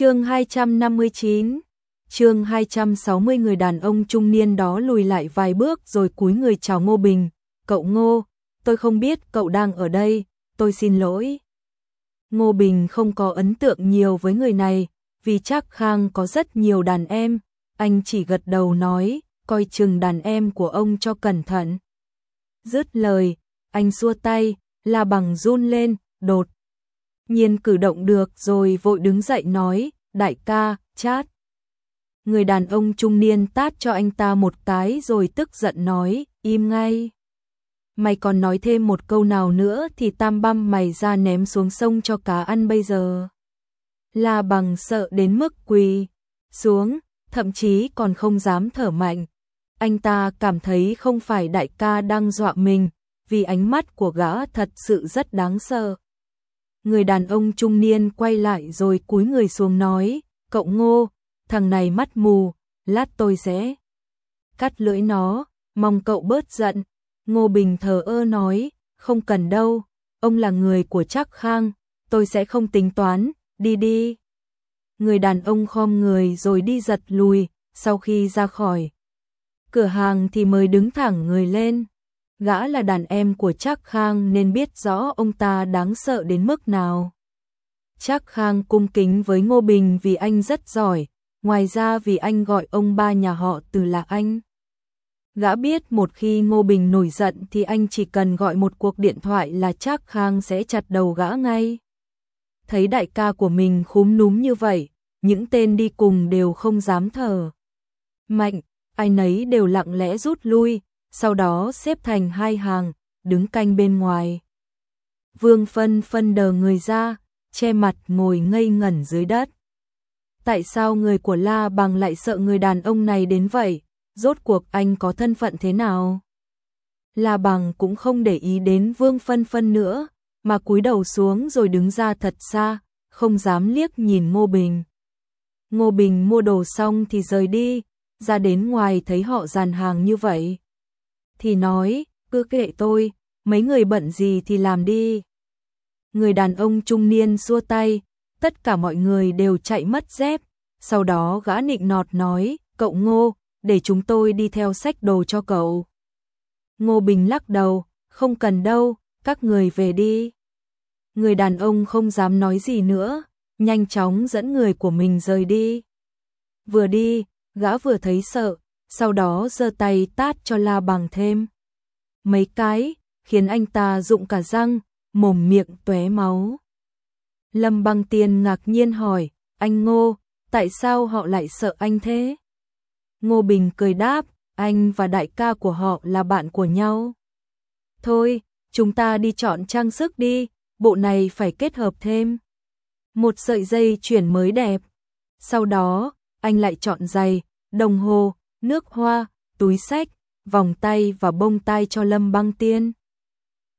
chương 259 chương 260 người đàn ông trung niên đó lùi lại vài bước rồi cúi người chào Ngô Bình, cậu Ngô, tôi không biết cậu đang ở đây, tôi xin lỗi. Ngô Bình không có ấn tượng nhiều với người này, vì chắc Khang có rất nhiều đàn em, anh chỉ gật đầu nói, coi chừng đàn em của ông cho cẩn thận. Dứt lời, anh xua tay, là bằng run lên, đột. Nhiên cử động được rồi vội đứng dậy nói, đại ca, chát. Người đàn ông trung niên tát cho anh ta một cái rồi tức giận nói, im ngay. Mày còn nói thêm một câu nào nữa thì tam băm mày ra ném xuống sông cho cá ăn bây giờ. La bằng sợ đến mức quỳ xuống, thậm chí còn không dám thở mạnh. Anh ta cảm thấy không phải đại ca đang dọa mình, vì ánh mắt của gã thật sự rất đáng sợ. Người đàn ông trung niên quay lại rồi cúi người xuống nói, cậu ngô, thằng này mắt mù, lát tôi sẽ cắt lưỡi nó, mong cậu bớt giận. Ngô Bình thờ ơ nói, không cần đâu, ông là người của Trác Khang, tôi sẽ không tính toán, đi đi. Người đàn ông khom người rồi đi giật lùi, sau khi ra khỏi cửa hàng thì mới đứng thẳng người lên. Gã là đàn em của Trác Khang nên biết rõ ông ta đáng sợ đến mức nào. Trác Khang cung kính với Ngô Bình vì anh rất giỏi, ngoài ra vì anh gọi ông ba nhà họ từ là anh. Gã biết một khi Ngô Bình nổi giận thì anh chỉ cần gọi một cuộc điện thoại là Trác Khang sẽ chặt đầu gã ngay. Thấy đại ca của mình khúm núm như vậy, những tên đi cùng đều không dám thở. Mạnh, ai nấy đều lặng lẽ rút lui, sau đó xếp thành hai hàng, đứng canh bên ngoài. Vương phân phân đờ người ra, che mặt ngồi ngây ngẩn dưới đất. Tại sao người của La Bằng lại sợ người đàn ông này đến vậy? Rốt cuộc anh có thân phận thế nào? La Bằng cũng không để ý đến Vương Phân Phân nữa, mà cúi đầu xuống rồi đứng ra thật xa, không dám liếc nhìn Ngô Bình. Ngô Bình mua đồ xong thì rời đi, ra đến ngoài thấy họ dàn hàng như vậy. Thì nói, cứ kệ tôi, mấy người bận gì thì làm đi. Người đàn ông trung niên xua tay, tất cả mọi người đều chạy mất dép, sau đó gã nịnh nọt nói, cậu ngô, để chúng tôi đi theo sách đồ cho cậu. Ngô Bình lắc đầu, không cần đâu, các người về đi. Người đàn ông không dám nói gì nữa, nhanh chóng dẫn người của mình rời đi. Vừa đi, gã vừa thấy sợ, sau đó giơ tay tát cho La Bằng thêm. Mấy cái, khiến anh ta rụng cả răng, mồm miệng tóe máu. Lâm Băng Tiên ngạc nhiên hỏi, anh Ngô, tại sao họ lại sợ anh thế? Ngô Bình cười đáp, anh và đại ca của họ là bạn của nhau. Thôi, chúng ta đi chọn trang sức đi, bộ này phải kết hợp thêm. Một sợi dây chuyển mới đẹp. Sau đó, anh lại chọn giày, đồng hồ, nước hoa, túi sách, vòng tay và bông tai cho Lâm Băng Tiên.